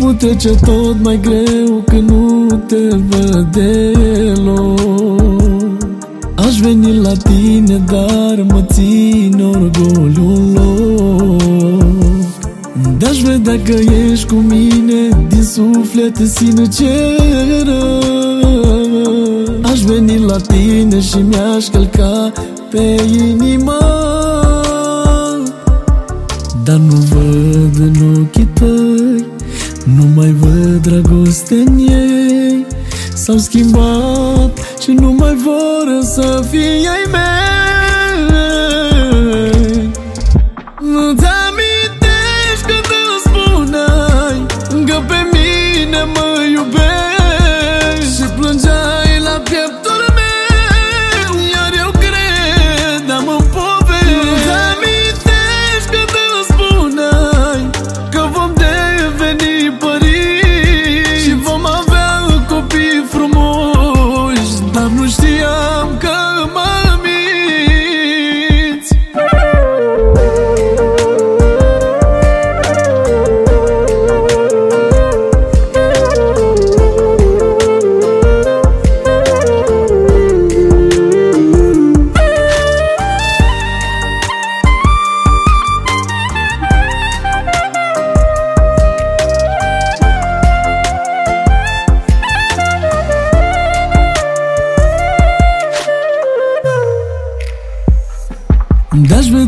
Timpul trece tot mai greu când nu te văd deloc. Aș veni la tine, dar mă țin orgoliul loc. De-aș vedea că ești cu mine, din suflet sinceră Aș veni la tine și mi-aș călca pe inima Nu mai văd dragoste în ei. S-au schimbat și nu mai vor să fie ai mei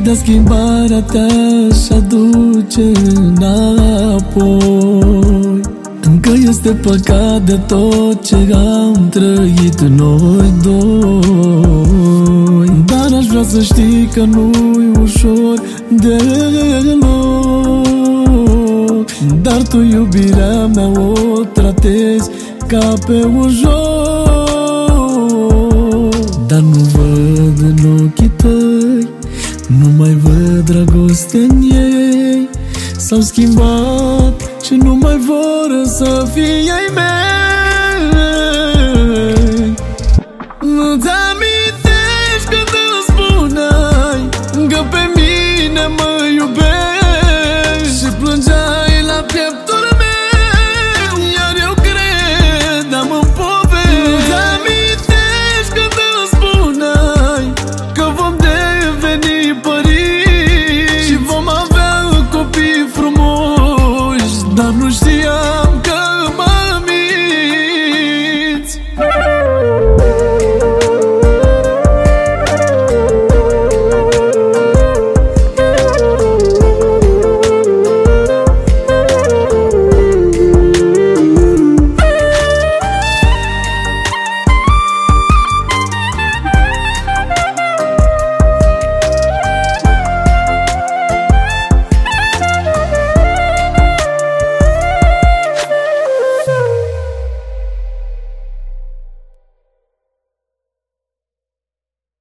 De-aș vedea schimbarea ta și aduce înapoi. Încă este păcat de tot ce am trăit noi doi. Dar aș vrea să știi că nu-i ușor deloc Dar tu iubirea mea o tratezi ca pe un joc. Dar nu S-au schimbat și nu mai vor să fie ai mei dar-nos